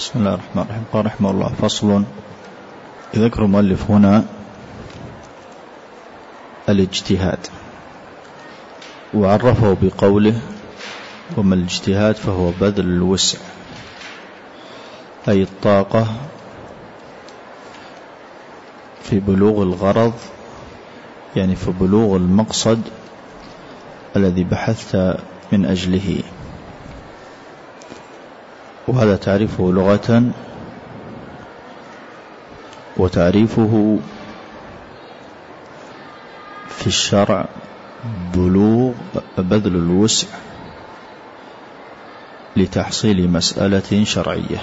بسم الله الرحمن الرحيم. قال رحمه الله فصل. يذكر المؤلف هنا الاجتهاد. وعرفه بقوله وما الاجتهاد فهو بذل الوسع أي الطاقة في بلوغ الغرض يعني في بلوغ المقصد الذي بحثت من أجله. وهذا تعريفه لغة وتعريفه في الشرع بلوغ بذل الوسع لتحصيل مسألة شرعية.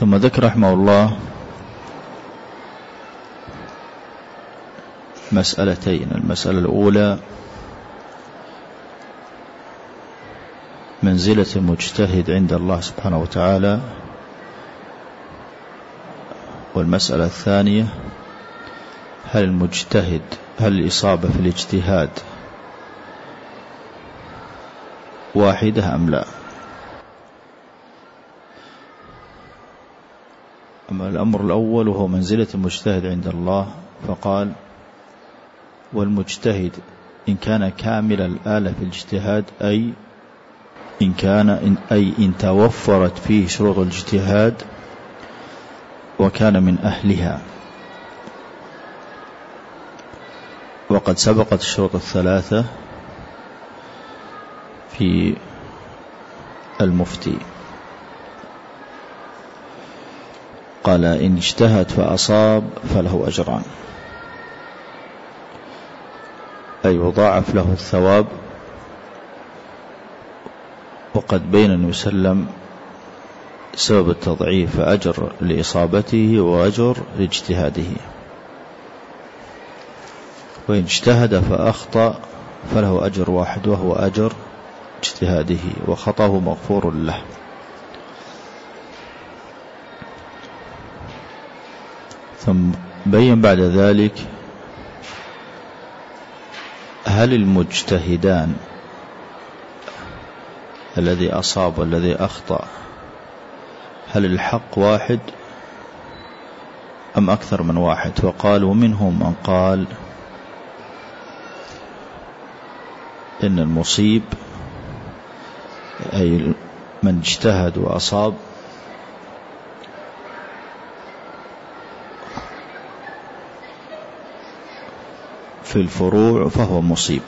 ثم ذكر رحمه الله مسألتين المسألة الأولى منزلة المجتهد عند الله سبحانه وتعالى. والمسألة الثانية هل المجتهد هل الإصابة في الاجتهاد واحدة أم لا؟ أما الأمر الأول وهو منزلة المجتهد عند الله فقال والمجتهد إن كان كامل الآلة في الاجتهاد أي إن كان إن أي إن توفرت فيه شروط الاجتهاد وكان من أهلها. وقد سبقت الشروط الثلاثة في المفتي. قال إن اجتهد فأصاب فله أجران. أي يضاعف له الثواب وقد بين النبي صلى الله عليه وسلم سبب التضعيف أجر لإصابته وأجر لاجتهاده. وإن اجتهد فأخطأ فله أجر واحد وهو أجر اجتهاده وخطأه مغفور له. ثم بين بعد ذلك هل المجتهدان الذي أصاب والذي أخطأ. هل الحق واحد أم أكثر من واحد؟ فقال ومنهم من قال إن المصيب أي من اجتهد وأصاب في الفروع فهو مصيب.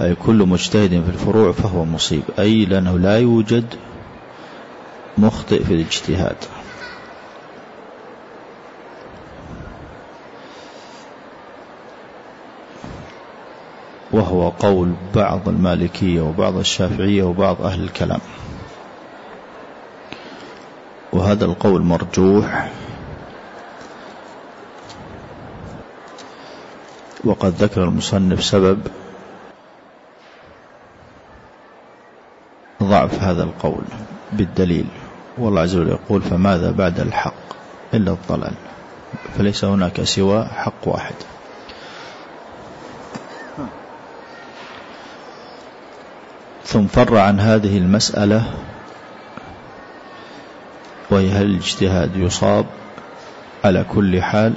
أي كل مجتهد في الفروع فهو مصيب. أي لأنه لا يوجد مخطئ في الاجتهاد. وهو قول بعض المالكية وبعض الشافعية وبعض أهل الكلام. وهذا القول مرجوح. وقد ذكر المصنف سبب ضعف هذا القول بالدليل والله عز وجل يقول فماذا بعد الحق إلا الضلال فليس هناك سوى حق واحد. ثم فر عن هذه المسألة وهي هل الاجتهاد يصاب على كل حال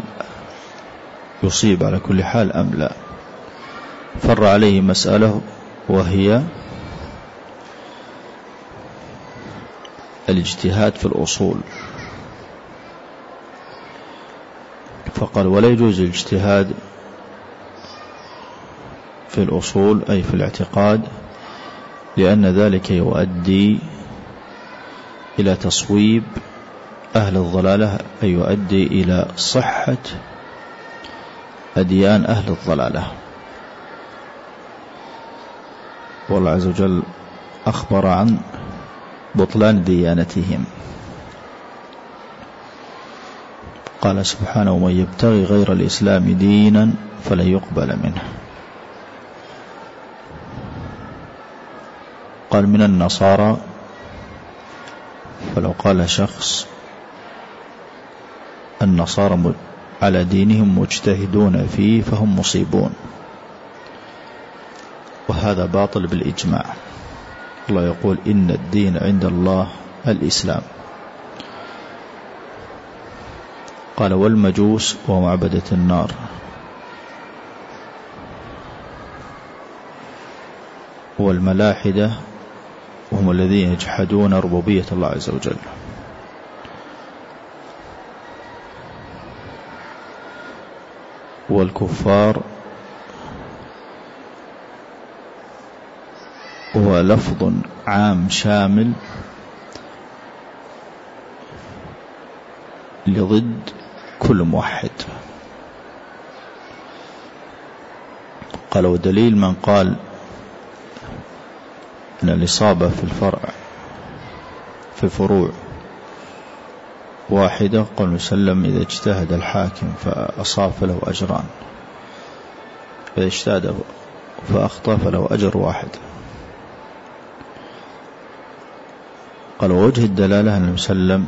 يصيب على كل حال أم لا. فر عليه مسألة وهي الاجتهاد في الأصول. فقال ولا يجوز الاجتهاد في الأصول أي في الاعتقاد لأن ذلك يؤدي إلى تصويب أهل الضلالة أي يؤدي إلى صحة أديان أهل الضلالة. والله عز وجل أخبر عن بطلان ديانتهم. قال سبحانه ومن يبتغي غير الإسلام دينا فلن يقبل منه. قال من النصارى فلو قال شخص النصارى على دينهم مجتهدون فيه فهم مصيبون. وهذا باطل بالإجماع. الله يقول إن الدين عند الله الإسلام. قال والمجوس ومعبدة النار. والملاحدة وهم الذين يجحدون ربوبية الله عز وجل. والكفار هو لفظ عام شامل لضد كل موحد. قال ودليل من قال أن الإصابة في الفرع في الفروع واحدة قال وسلم إذا اجتهد الحاكم فأصاب فله أجران إذا اجتهد فأخطأ فله أجر واحد. قال وجه الدلالة أن وسلم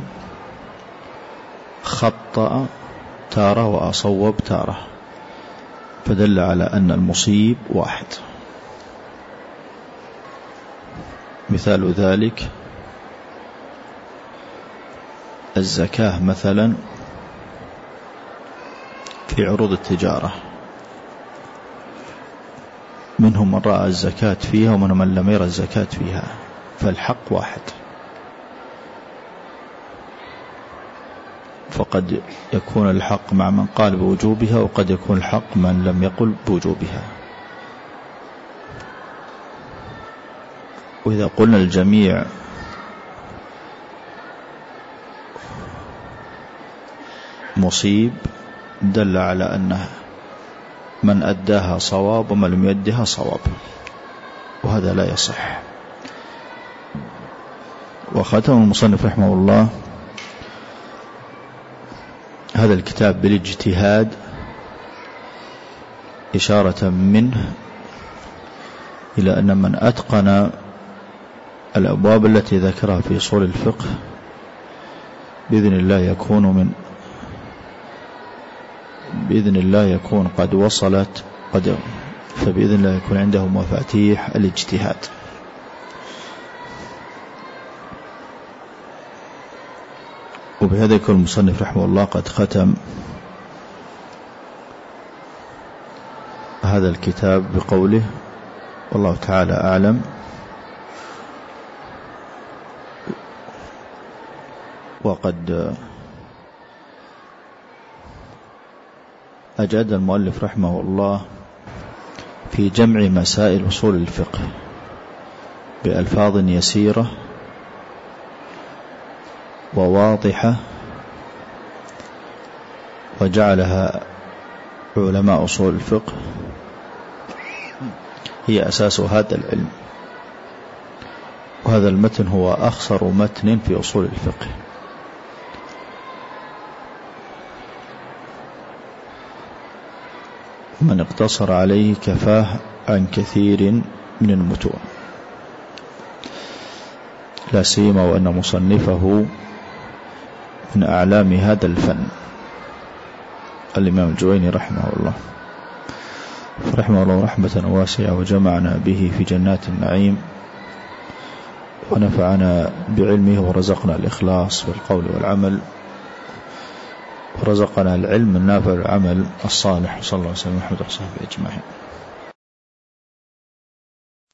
خطأ تارة وأصوب تارة فدل على أن المصيب واحد. مثال ذلك الزكاة مثلا في عروض التجارة. منهم من رأى الزكاة فيها ومنهم من لم يرى الزكاة فيها فالحق واحد. فقد يكون الحق مع من قال بوجوبها وقد يكون الحق من لم يقل بوجوبها. وإذا قلنا الجميع مصيب دل على أنه من أداها صواب ومن لم يدها صواب وهذا لا يصح. وختم المصنف رحمه الله هذا الكتاب بالاجتهاد إشارة منه إلى أن من أتقن الأبواب التي ذكرها في صول الفقه بإذن الله يكون من بإذن الله يكون قد وصلت قد فبإذن الله يكون عنده مفاتيح الاجتهاد. وبهذا يكون المصنف رحمه الله قد ختم هذا الكتاب بقوله والله تعالى أعلم. وقد أجاد المؤلف رحمه الله في جمع مسائل أصول الفقه بألفاظ يسيرة وواضحة وجعلها علماء أصول الفقه هي أساس هذا العلم. وهذا المتن هو أخصر متن في أصول الفقه. من اقتصر عليه كفاه عن كثير من المتون. لا سيما وأن مصنفه من أعلام هذا الفن. الإمام الجويني رحمه الله. رحمه الله رحمة واسعة وجمعنا به في جنات النعيم. ونفعنا بعلمه ورزقنا الإخلاص والقول والعمل. ورزقنا العلم النافع والعمل الصالح. صلى الله عليه وسلم. وحمد وصحبه أجمعين.